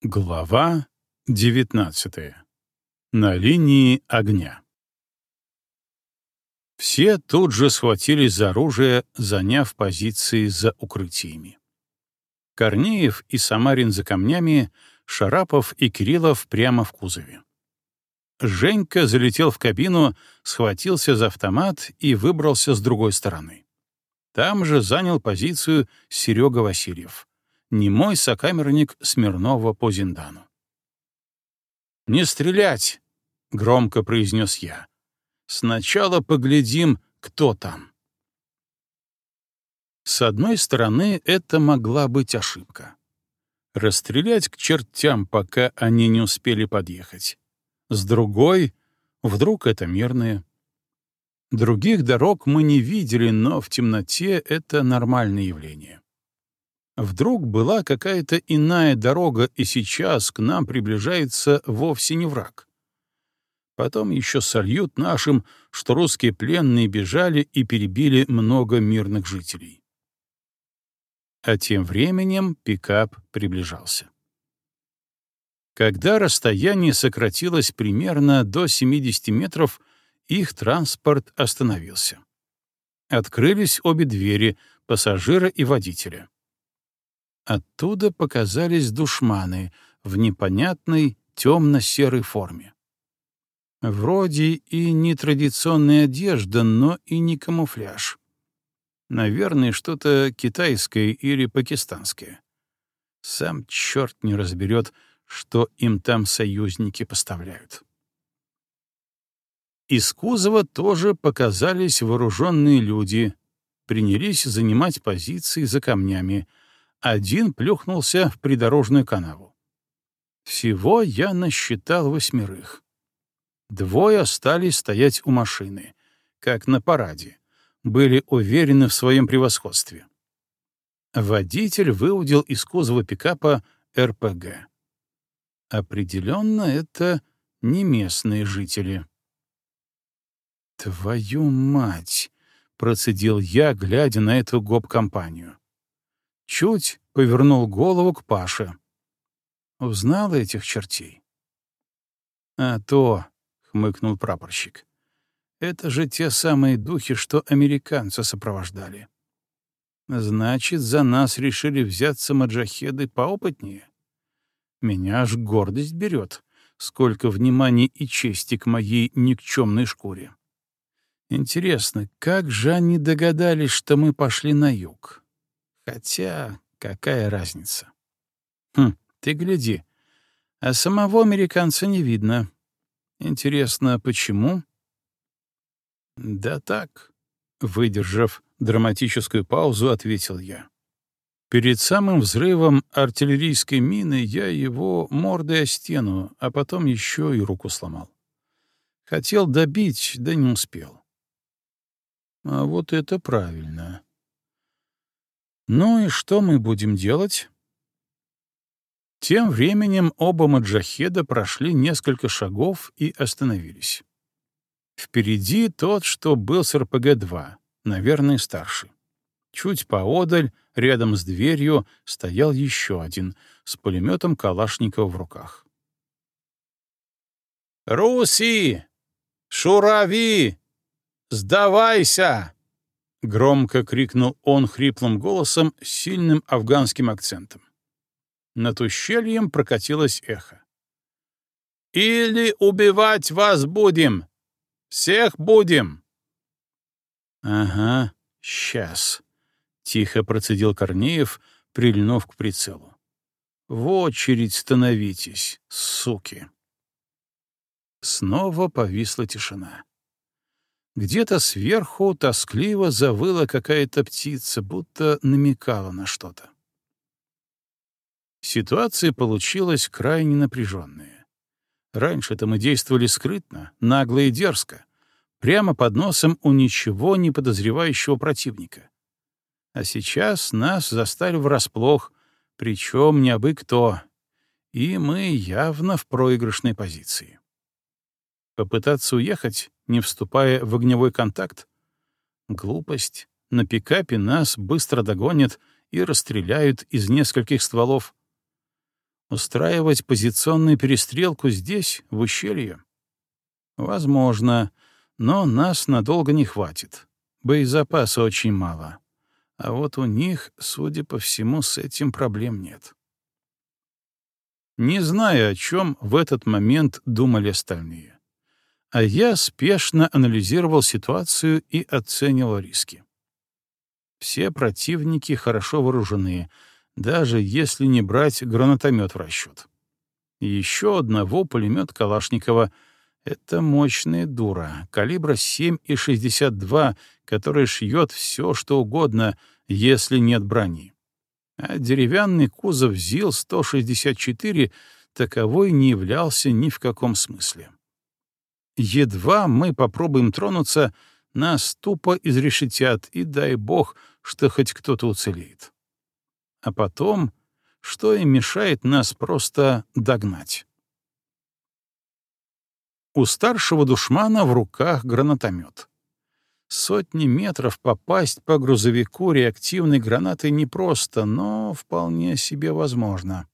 Глава 19. На линии огня. Все тут же схватились за оружие, заняв позиции за укрытиями. Корнеев и Самарин за камнями, Шарапов и Кириллов прямо в кузове. Женька залетел в кабину, схватился за автомат и выбрался с другой стороны. Там же занял позицию Серега Васильев немой сокамерник Смирнова по Зиндану. «Не стрелять!» — громко произнес я. «Сначала поглядим, кто там». С одной стороны, это могла быть ошибка. Расстрелять к чертям, пока они не успели подъехать. С другой, вдруг это мирные. Других дорог мы не видели, но в темноте это нормальное явление. Вдруг была какая-то иная дорога, и сейчас к нам приближается вовсе не враг. Потом еще сольют нашим, что русские пленные бежали и перебили много мирных жителей. А тем временем пикап приближался. Когда расстояние сократилось примерно до 70 метров, их транспорт остановился. Открылись обе двери — пассажира и водителя. Оттуда показались душманы в непонятной темно-серой форме. Вроде и не традиционная одежда, но и не камуфляж. Наверное, что-то китайское или пакистанское. Сам черт не разберет, что им там союзники поставляют. Из кузова тоже показались вооруженные люди, принялись занимать позиции за камнями, один плюхнулся в придорожную канаву. Всего я насчитал восьмерых. Двое остались стоять у машины, как на параде, были уверены в своем превосходстве. Водитель выудил из кузова пикапа РПГ. Определенно, это не местные жители. «Твою мать!» — процедил я, глядя на эту гоп-компанию чуть повернул голову к Паше. Узнал этих чертей? «А то», — хмыкнул прапорщик, — «это же те самые духи, что американцы сопровождали. Значит, за нас решили взяться маджахеды поопытнее? Меня аж гордость берет, сколько внимания и чести к моей никчемной шкуре. Интересно, как же они догадались, что мы пошли на юг? Хотя, какая разница? Хм, ты гляди. А самого американца не видно. Интересно, почему? Да так, выдержав драматическую паузу, ответил я. Перед самым взрывом артиллерийской мины я его мордой о стену, а потом еще и руку сломал. Хотел добить, да не успел. А вот это правильно. Ну и что мы будем делать? Тем временем оба маджахеда прошли несколько шагов и остановились. Впереди тот, что был с РПГ-2, наверное, старший. Чуть поодаль, рядом с дверью, стоял еще один с пулеметом Калашникова в руках. «Руси! Шурави! Сдавайся!» — громко крикнул он хриплым голосом с сильным афганским акцентом. Над ущельем прокатилось эхо. «Или убивать вас будем! Всех будем!» «Ага, сейчас», — тихо процедил Корнеев, прильнув к прицелу. «В очередь становитесь, суки!» Снова повисла тишина. Где-то сверху тоскливо завыла какая-то птица, будто намекала на что-то. Ситуация получилась крайне напряженная. Раньше-то мы действовали скрытно, нагло и дерзко, прямо под носом у ничего не подозревающего противника. А сейчас нас застали врасплох, причем не абы кто, и мы явно в проигрышной позиции. Попытаться уехать не вступая в огневой контакт? Глупость. На пикапе нас быстро догонят и расстреляют из нескольких стволов. Устраивать позиционную перестрелку здесь, в ущелье? Возможно, но нас надолго не хватит. Боезапаса очень мало. А вот у них, судя по всему, с этим проблем нет. Не знаю, о чем в этот момент думали остальные. А я спешно анализировал ситуацию и оценивал риски. Все противники хорошо вооружены, даже если не брать гранатомет в расчет. еще одного пулемет Калашникова — это мощная дура, калибра 7,62, который шьет все, что угодно, если нет брони. А деревянный кузов ЗИЛ-164 таковой не являлся ни в каком смысле. Едва мы попробуем тронуться, нас тупо изрешетят, и дай бог, что хоть кто-то уцелеет. А потом, что им мешает нас просто догнать? У старшего душмана в руках гранатомет. Сотни метров попасть по грузовику реактивной гранатой непросто, но вполне себе возможно.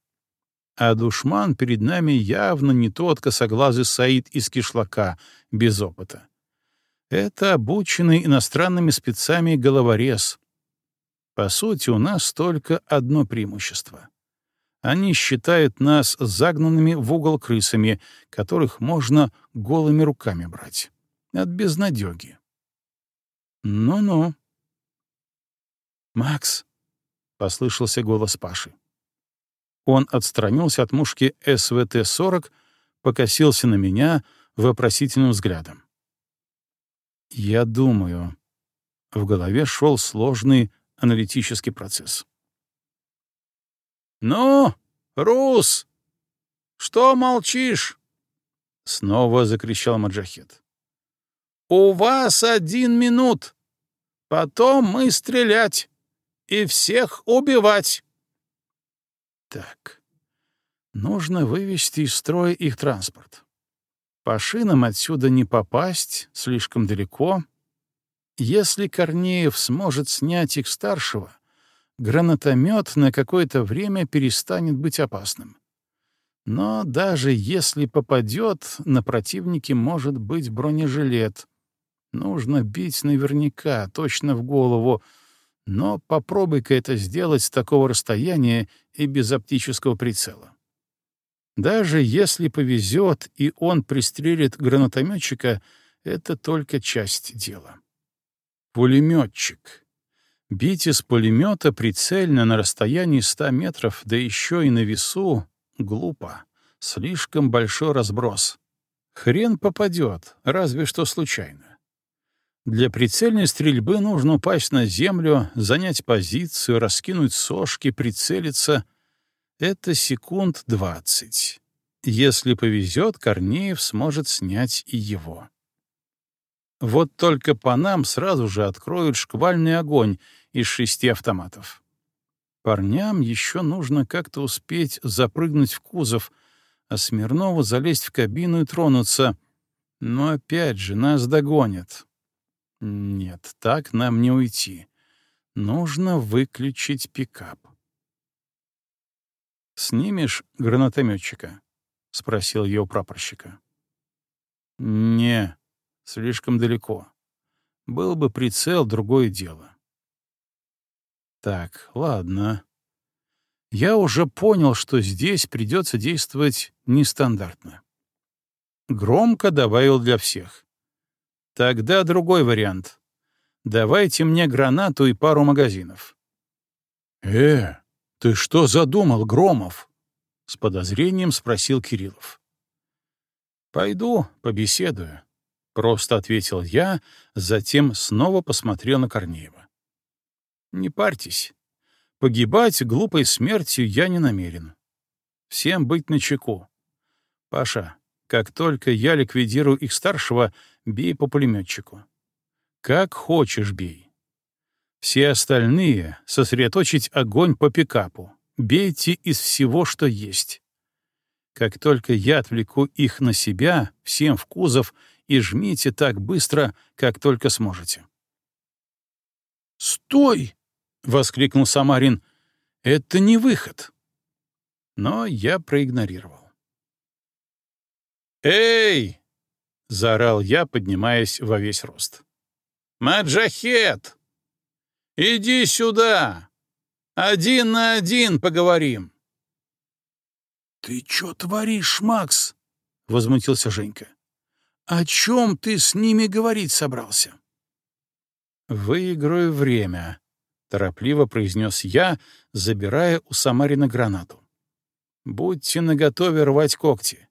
А душман перед нами явно не тот косоглазый Саид из кишлака, без опыта. Это обученный иностранными спецами головорез, по сути, у нас только одно преимущество. Они считают нас загнанными в угол крысами, которых можно голыми руками брать. От безнадёги. Ну-ну. «Макс», — послышался голос Паши. Он отстранился от мушки СВТ-40, покосился на меня вопросительным взглядом. «Я думаю». В голове шел сложный аналитический процесс. «Ну, Рус, что молчишь?» — снова закричал Маджахет. «У вас один минут. Потом мы стрелять и всех убивать». Так, нужно вывести из строя их транспорт. По шинам отсюда не попасть, слишком далеко — если Корнеев сможет снять их старшего, гранатомет на какое-то время перестанет быть опасным. Но даже если попадет, на противнике может быть бронежилет. Нужно бить наверняка, точно в голову, но попробуй-ка это сделать с такого расстояния и без оптического прицела. Даже если повезет и он пристрелит гранатометчика, это только часть дела. Пулеметчик. Бить из пулемета прицельно на расстоянии 100 метров, да еще и на весу, глупо. Слишком большой разброс. Хрен попадет, разве что случайно. Для прицельной стрельбы нужно упасть на землю, занять позицию, раскинуть сошки, прицелиться. Это секунд двадцать. Если повезет, Корнеев сможет снять и его. Вот только по нам сразу же откроют шквальный огонь из шести автоматов. Парням еще нужно как-то успеть запрыгнуть в кузов, а Смирнову залезть в кабину и тронуться. Но опять же нас догонят. Нет, так нам не уйти. Нужно выключить пикап. «Снимешь гранатометчика?» — спросил я у прапорщика. «Не», Слишком далеко. Был бы прицел, другое дело. Так, ладно. Я уже понял, что здесь придется действовать нестандартно. Громко добавил для всех. Тогда другой вариант. Давайте мне гранату и пару магазинов. «Э, ты что задумал, Громов?» — с подозрением спросил Кириллов. «Пойду, побеседую. Просто ответил я, затем снова посмотрел на Корнеева. Не парьтесь. Погибать глупой смертью я не намерен. Всем быть начеку. Паша, как только я ликвидирую их старшего, бей по пулеметчику. Как хочешь бей. Все остальные — сосредоточить огонь по пикапу. Бейте из всего, что есть. Как только я отвлеку их на себя, всем в кузов — и жмите так быстро, как только сможете. «Стой!» — воскликнул Самарин. «Это не выход». Но я проигнорировал. «Эй!» — заорал я, поднимаясь во весь рост. «Маджахет! Иди сюда! Один на один поговорим!» «Ты чё творишь, Макс?» — возмутился Женька. «О чем ты с ними говорить собрался?» «Выиграю время», — торопливо произнес я, забирая у Самарина гранату. «Будьте наготове рвать когти.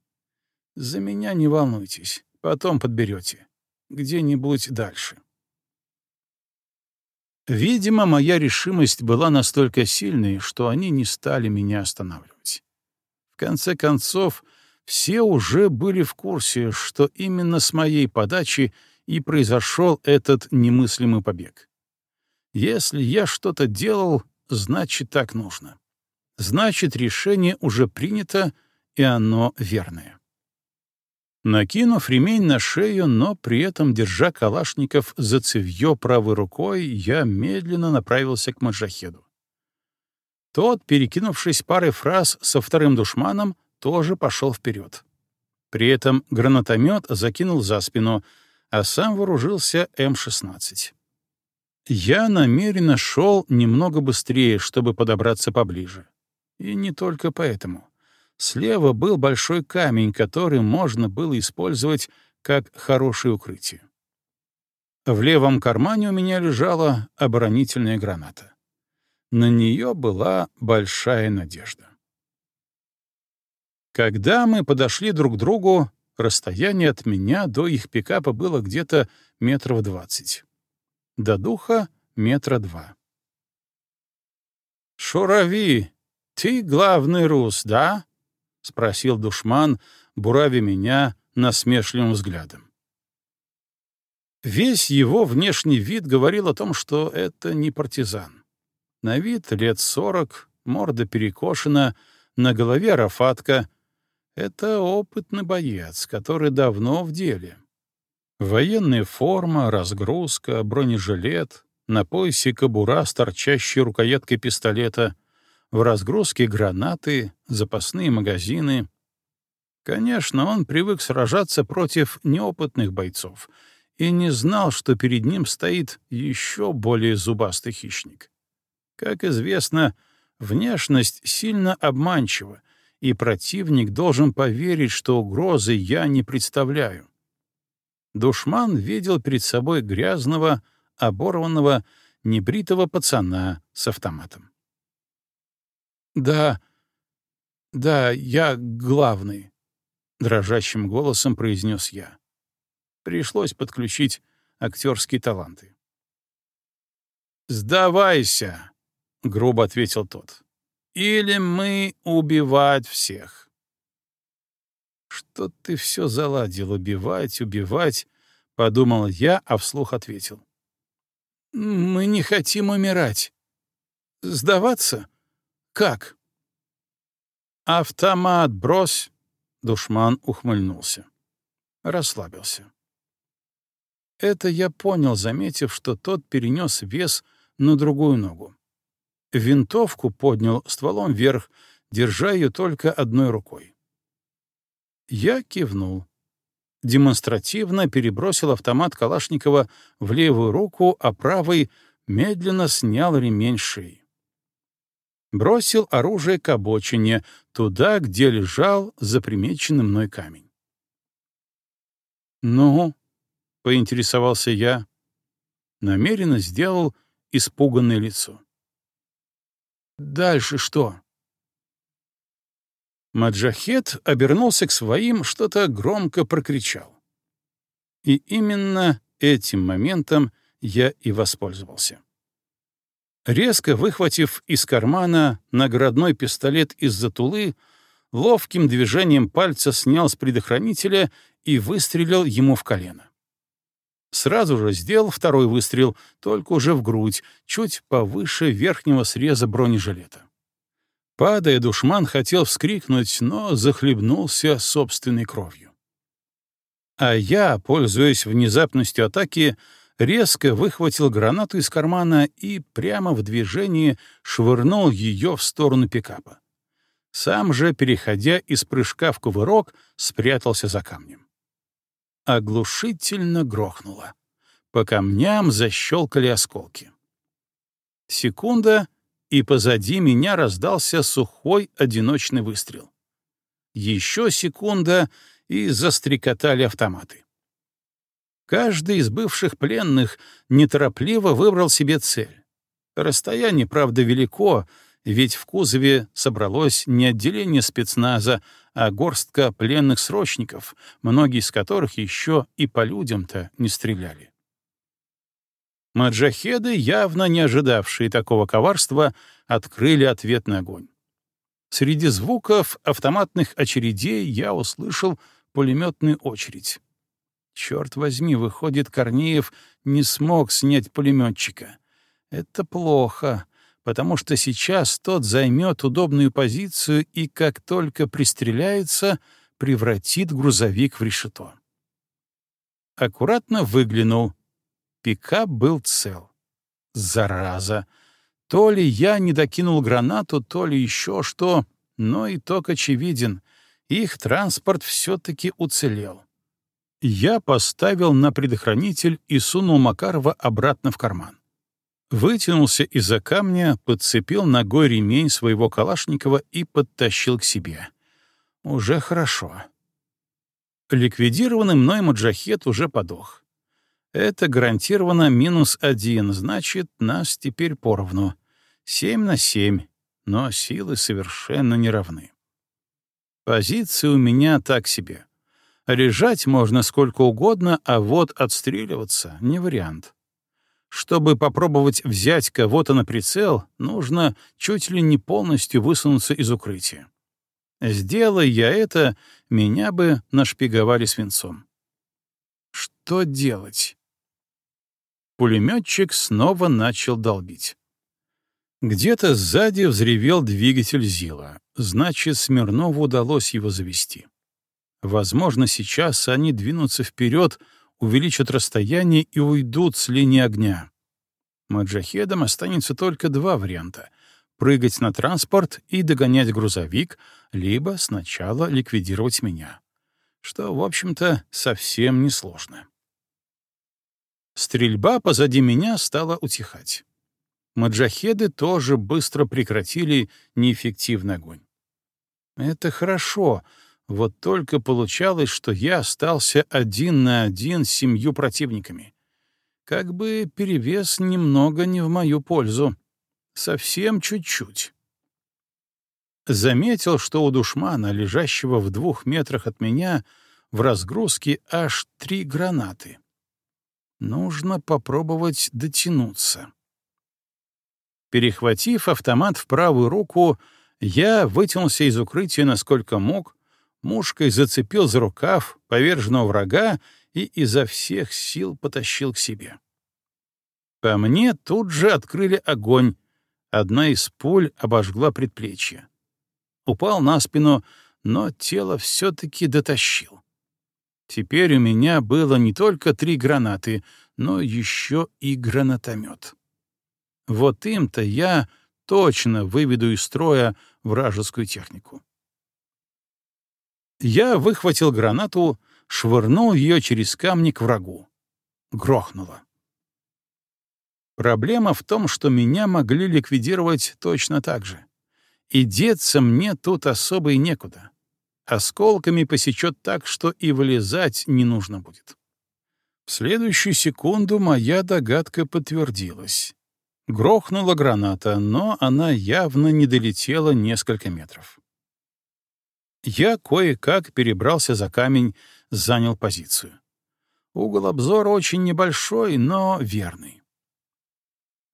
За меня не волнуйтесь, потом подберете. Где-нибудь дальше». Видимо, моя решимость была настолько сильной, что они не стали меня останавливать. В конце концов, все уже были в курсе, что именно с моей подачи и произошел этот немыслимый побег. Если я что-то делал, значит, так нужно. Значит, решение уже принято, и оно верное. Накинув ремень на шею, но при этом держа калашников за цевьё правой рукой, я медленно направился к маджахеду. Тот, перекинувшись парой фраз со вторым душманом, тоже пошел вперед. При этом гранатомет закинул за спину, а сам вооружился М-16. Я намеренно шел немного быстрее, чтобы подобраться поближе. И не только поэтому. Слева был большой камень, который можно было использовать как хорошее укрытие. В левом кармане у меня лежала оборонительная граната. На нее была большая надежда. Когда мы подошли друг к другу, Расстояние от меня до их пикапа было где-то метров двадцать. До духа — метра два. «Шурави, ты главный рус, да?» — спросил душман, бурави меня насмешливым взглядом. Весь его внешний вид говорил о том, что это не партизан. На вид лет сорок, морда перекошена, на голове рафатка, это опытный боец, который давно в деле. Военная форма, разгрузка, бронежилет, на поясе кобура с торчащей рукояткой пистолета, в разгрузке гранаты, запасные магазины. Конечно, он привык сражаться против неопытных бойцов и не знал, что перед ним стоит еще более зубастый хищник. Как известно, внешность сильно обманчива, и противник должен поверить, что угрозы я не представляю. Душман видел перед собой грязного, оборванного, небритого пацана с автоматом. «Да, да, я главный», — дрожащим голосом произнес я. Пришлось подключить актерские таланты. «Сдавайся», — грубо ответил тот или мы убивать всех. Что ты все заладил, убивать, убивать, — подумал я, а вслух ответил. Мы не хотим умирать. Сдаваться? Как? Автомат брось, — душман ухмыльнулся. Расслабился. Это я понял, заметив, что тот перенес вес на другую ногу. Винтовку поднял стволом вверх, держа ее только одной рукой. Я кивнул. Демонстративно перебросил автомат Калашникова в левую руку, а правой медленно снял ремень шеи. Бросил оружие к обочине, туда, где лежал запримеченный мной камень. «Ну?» — поинтересовался я. Намеренно сделал испуганное лицо. Дальше что? Маджахет обернулся к своим, что-то громко прокричал. И именно этим моментом я и воспользовался. Резко выхватив из кармана наградной пистолет из-за тулы, ловким движением пальца снял с предохранителя и выстрелил ему в колено. Сразу же сделал второй выстрел, только уже в грудь, чуть повыше верхнего среза бронежилета. Падая, душман хотел вскрикнуть, но захлебнулся собственной кровью. А я, пользуясь внезапностью атаки, резко выхватил гранату из кармана и прямо в движении швырнул ее в сторону пикапа. Сам же, переходя из прыжка в кувырок, спрятался за камнем. Оглушительно грохнуло. По камням защелкали осколки. Секунда, и позади меня раздался сухой одиночный выстрел. Еще секунда, и застрекотали автоматы. Каждый из бывших пленных неторопливо выбрал себе цель. Расстояние, правда, велико, ведь в кузове собралось не отделение спецназа, а горстка пленных срочников, многие из которых еще и по людям-то не стреляли. Маджахеды, явно не ожидавшие такого коварства, открыли ответный огонь. Среди звуков автоматных очередей я услышал пулеметную очередь. Черт возьми, выходит, Корнеев не смог снять пулеметчика. Это плохо, потому что сейчас тот займет удобную позицию и, как только пристреляется, превратит грузовик в решето. Аккуратно выглянул. Пикап был цел. Зараза! То ли я не докинул гранату, то ли еще что, но итог очевиден. Их транспорт все-таки уцелел. Я поставил на предохранитель и сунул Макарова обратно в карман. Вытянулся из-за камня, подцепил ногой ремень своего Калашникова и подтащил к себе. Уже хорошо. Ликвидированный мной маджахет уже подох. Это гарантированно минус один, значит, нас теперь поровну. Семь на семь, но силы совершенно не равны. Позиции у меня так себе. Режать можно сколько угодно, а вот отстреливаться — не вариант. Чтобы попробовать взять кого-то на прицел, нужно чуть ли не полностью высунуться из укрытия. Сделай я это, меня бы нашпиговали свинцом. Что делать? Пулеметчик снова начал долбить. Где-то сзади взревел двигатель Зила, значит, Смирнову удалось его завести. Возможно, сейчас они двинутся вперед, увеличат расстояние и уйдут с линии огня. Маджахедам останется только два варианта — прыгать на транспорт и догонять грузовик, либо сначала ликвидировать меня. Что, в общем-то, совсем несложно. Стрельба позади меня стала утихать маджахеды тоже быстро прекратили неэффективный огонь. Это хорошо, вот только получалось, что я остался один на один с семью противниками. Как бы перевес немного не в мою пользу. Совсем чуть-чуть. Заметил, что у душмана, лежащего в двух метрах от меня, в разгрузке аж три гранаты. Нужно попробовать дотянуться. Перехватив автомат в правую руку, я вытянулся из укрытия насколько мог, мушкой зацепил за рукав поверженного врага и изо всех сил потащил к себе. По мне тут же открыли огонь. Одна из пуль обожгла предплечье. Упал на спину, но тело все-таки дотащил. Теперь у меня было не только три гранаты, но еще и гранатомет. Вот им-то я точно выведу из строя вражескую технику. Я выхватил гранату, швырнул ее через камни к врагу. Грохнуло. Проблема в том, что меня могли ликвидировать точно так же. И деться мне тут особо и некуда. Осколками посечет так, что и вылезать не нужно будет. В следующую секунду моя догадка подтвердилась. Грохнула граната, но она явно не долетела несколько метров. Я кое-как перебрался за камень, занял позицию. Угол обзора очень небольшой, но верный.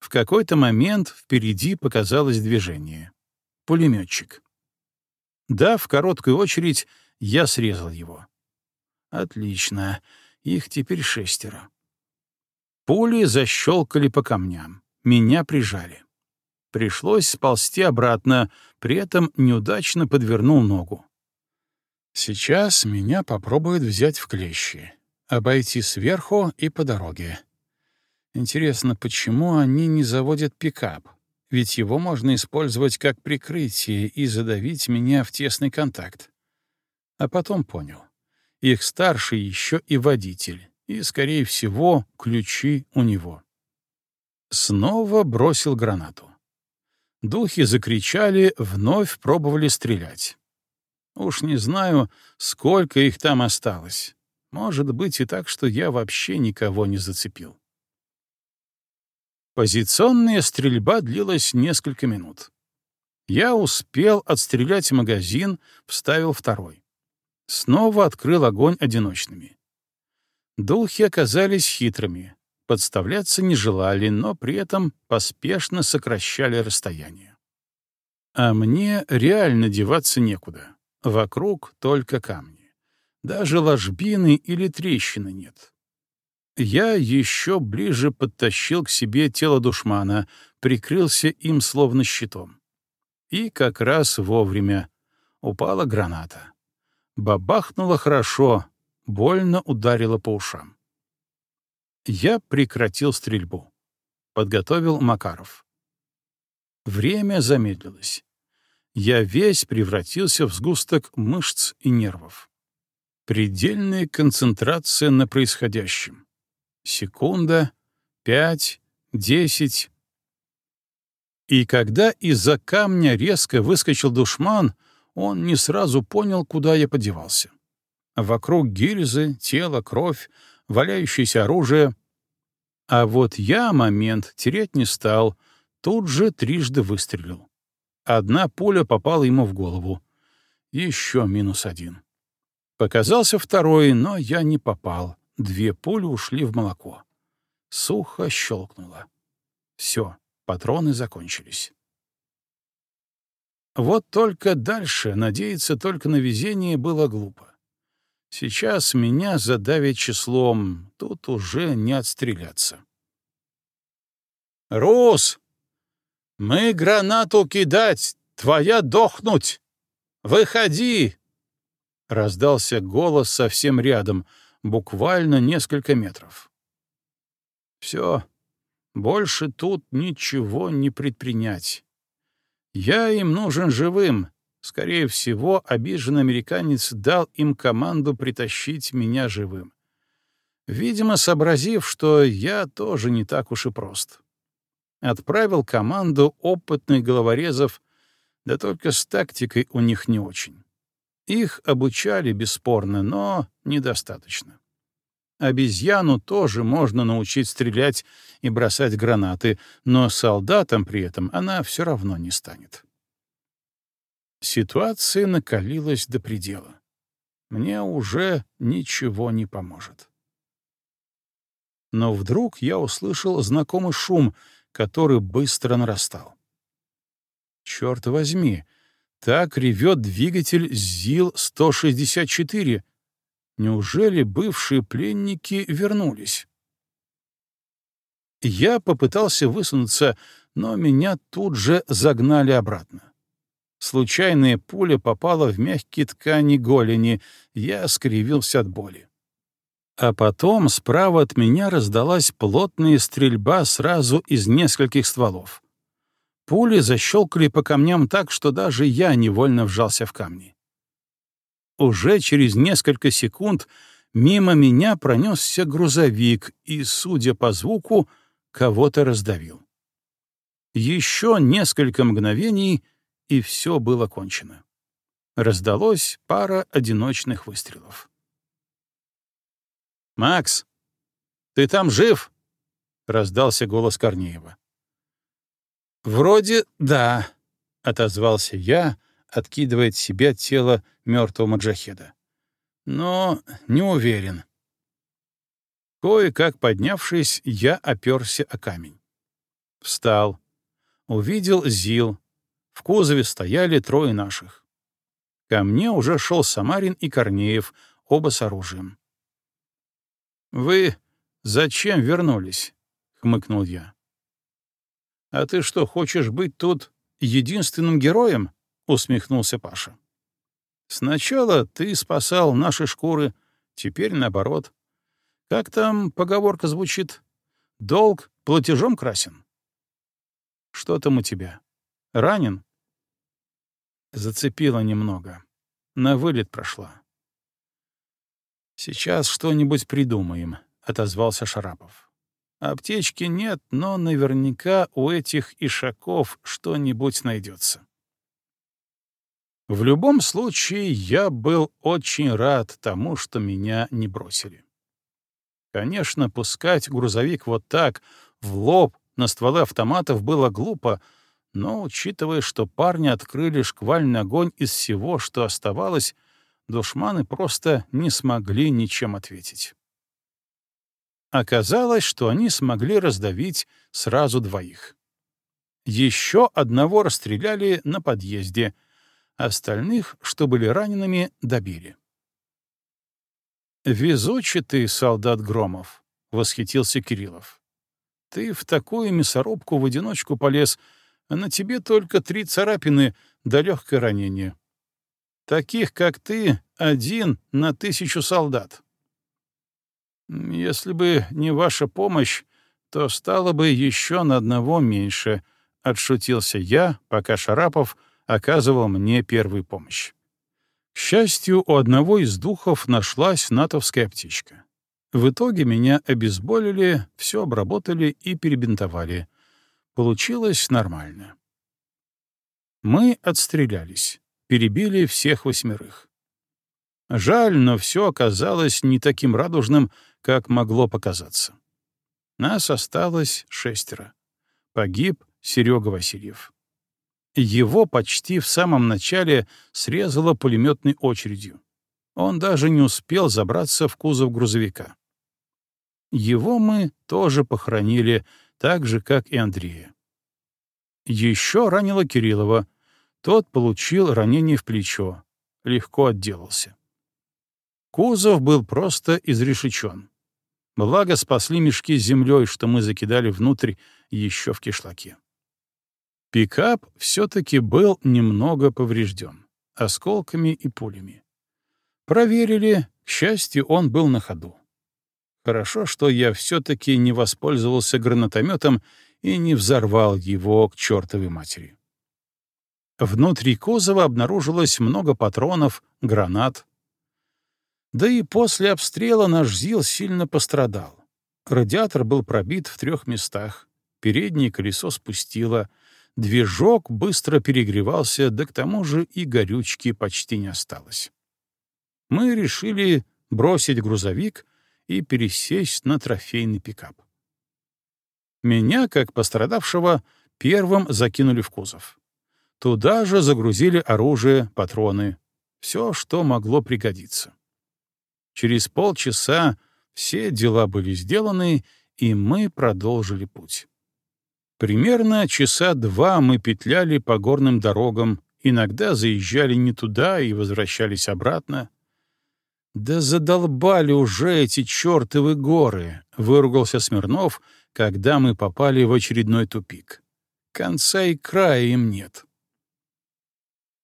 В какой-то момент впереди показалось движение. Пулеметчик. Дав короткую очередь, я срезал его. Отлично. Их теперь шестеро. Пули защелкали по камням. Меня прижали. Пришлось сползти обратно, при этом неудачно подвернул ногу. Сейчас меня попробуют взять в клещи, обойти сверху и по дороге. Интересно, почему они не заводят пикап? Ведь его можно использовать как прикрытие и задавить меня в тесный контакт. А потом понял. Их старший еще и водитель, и, скорее всего, ключи у него. Снова бросил гранату. Духи закричали, вновь пробовали стрелять. Уж не знаю, сколько их там осталось. Может быть и так, что я вообще никого не зацепил. Позиционная стрельба длилась несколько минут. Я успел отстрелять магазин, вставил второй. Снова открыл огонь одиночными. Духи оказались хитрыми, подставляться не желали, но при этом поспешно сокращали расстояние. А мне реально деваться некуда. Вокруг только камни. Даже ложбины или трещины нет. Я еще ближе подтащил к себе тело душмана, прикрылся им словно щитом. И как раз вовремя упала граната. Бабахнуло хорошо, больно ударило по ушам. Я прекратил стрельбу. Подготовил Макаров. Время замедлилось. Я весь превратился в сгусток мышц и нервов. Предельная концентрация на происходящем. Секунда, пять, десять. И когда из-за камня резко выскочил душман, он не сразу понял, куда я подевался. Вокруг гильзы, тело, кровь, валяющееся оружие. А вот я момент терять не стал, тут же трижды выстрелил. Одна пуля попала ему в голову. Еще минус один. Показался второй, но я не попал. Две пули ушли в молоко. Сухо щелкнуло. Все, патроны закончились. Вот только дальше надеяться только на везение было глупо. Сейчас меня задавит числом, тут уже не отстреляться. «Рус! Мы гранату кидать, твоя дохнуть! Выходи!» Раздался голос совсем рядом — буквально несколько метров. Все, больше тут ничего не предпринять. Я им нужен живым. Скорее всего, обиженный американец дал им команду притащить меня живым. Видимо, сообразив, что я тоже не так уж и прост. Отправил команду опытных головорезов, да только с тактикой у них не очень. Их обучали бесспорно, но недостаточно. Обезьяну тоже можно научить стрелять и бросать гранаты, но солдатам при этом она все равно не станет. Ситуация накалилась до предела. Мне уже ничего не поможет. Но вдруг я услышал знакомый шум, который быстро нарастал. Черт возьми, так ревет двигатель ЗИЛ-164. Неужели бывшие пленники вернулись? Я попытался высунуться, но меня тут же загнали обратно. Случайная пуля попала в мягкие ткани голени, я скривился от боли. А потом справа от меня раздалась плотная стрельба сразу из нескольких стволов. Пули защелкали по камням так, что даже я невольно вжался в камни. Уже через несколько секунд мимо меня пронесся грузовик и, судя по звуку, кого-то раздавил. Еще несколько мгновений, и все было кончено. Раздалось пара одиночных выстрелов. «Макс, ты там жив?» — раздался голос Корнеева. «Вроде да», — отозвался я, откидывая от себя тело мертвого маджахеда. «Но не уверен». Кое-как поднявшись, я оперся о камень. Встал. Увидел ЗИЛ. В кузове стояли трое наших. Ко мне уже шел Самарин и Корнеев, оба с оружием. «Вы зачем вернулись?» — хмыкнул я. «А ты что, хочешь быть тут единственным героем?» — усмехнулся Паша. «Сначала ты спасал наши шкуры, теперь наоборот. Как там поговорка звучит? Долг платежом красен». Что там у тебя? Ранен?» Зацепило немного. На вылет прошла. «Сейчас что-нибудь придумаем», — отозвался Шарапов. «Аптечки нет, но наверняка у этих ишаков что-нибудь найдется». В любом случае, я был очень рад тому, что меня не бросили. Конечно, пускать грузовик вот так, в лоб, на стволы автоматов было глупо, но, учитывая, что парни открыли шквальный огонь из всего, что оставалось, душманы просто не смогли ничем ответить. Оказалось, что они смогли раздавить сразу двоих. Еще одного расстреляли на подъезде — Остальных, что были ранеными, добили. «Везучий ты, солдат Громов», — восхитился Кириллов. «Ты в такую мясорубку в одиночку полез, а на тебе только три царапины да легкое ранение. Таких, как ты, один на тысячу солдат. Если бы не ваша помощь, то стало бы еще на одного меньше», — отшутился я, пока Шарапов — оказывал мне первую помощь. К счастью, у одного из духов нашлась натовская аптечка. В итоге меня обезболили, все обработали и перебинтовали. Получилось нормально. Мы отстрелялись, перебили всех восьмерых. Жаль, но все оказалось не таким радужным, как могло показаться. Нас осталось шестеро. Погиб Серега Васильев. Его почти в самом начале срезало пулеметной очередью. Он даже не успел забраться в кузов грузовика. Его мы тоже похоронили, так же, как и Андрея. Еще ранило Кириллова. Тот получил ранение в плечо. Легко отделался. Кузов был просто изрешечен. Благо спасли мешки с землей, что мы закидали внутрь еще в кишлаке. Пикап все-таки был немного поврежден, осколками и пулями. Проверили, к счастью, он был на ходу. Хорошо, что я все-таки не воспользовался гранатометом и не взорвал его к чертовой матери. Внутри кузова обнаружилось много патронов, гранат. Да и после обстрела наш ЗИЛ сильно пострадал. Радиатор был пробит в трех местах, переднее колесо спустило — Движок быстро перегревался, да к тому же и горючки почти не осталось. Мы решили бросить грузовик и пересесть на трофейный пикап. Меня, как пострадавшего, первым закинули в кузов. Туда же загрузили оружие, патроны, все, что могло пригодиться. Через полчаса все дела были сделаны, и мы продолжили путь. Примерно часа два мы петляли по горным дорогам, иногда заезжали не туда и возвращались обратно. «Да задолбали уже эти чертовы горы!» — выругался Смирнов, когда мы попали в очередной тупик. «Конца и края им нет».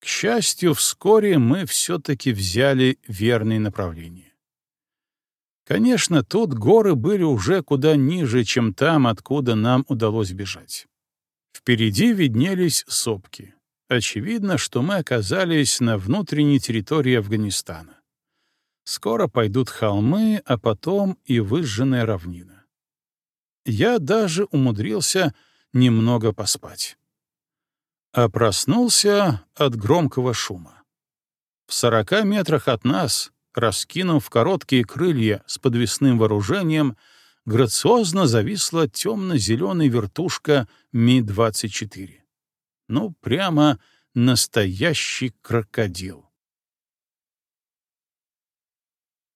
К счастью, вскоре мы все-таки взяли верное направление. Конечно, тут горы были уже куда ниже, чем там, откуда нам удалось бежать. Впереди виднелись сопки. Очевидно, что мы оказались на внутренней территории Афганистана. Скоро пойдут холмы, а потом и выжженная равнина. Я даже умудрился немного поспать. А проснулся от громкого шума. В сорока метрах от нас раскинув короткие крылья с подвесным вооружением, грациозно зависла темно-зеленая вертушка Ми-24. Ну, прямо настоящий крокодил.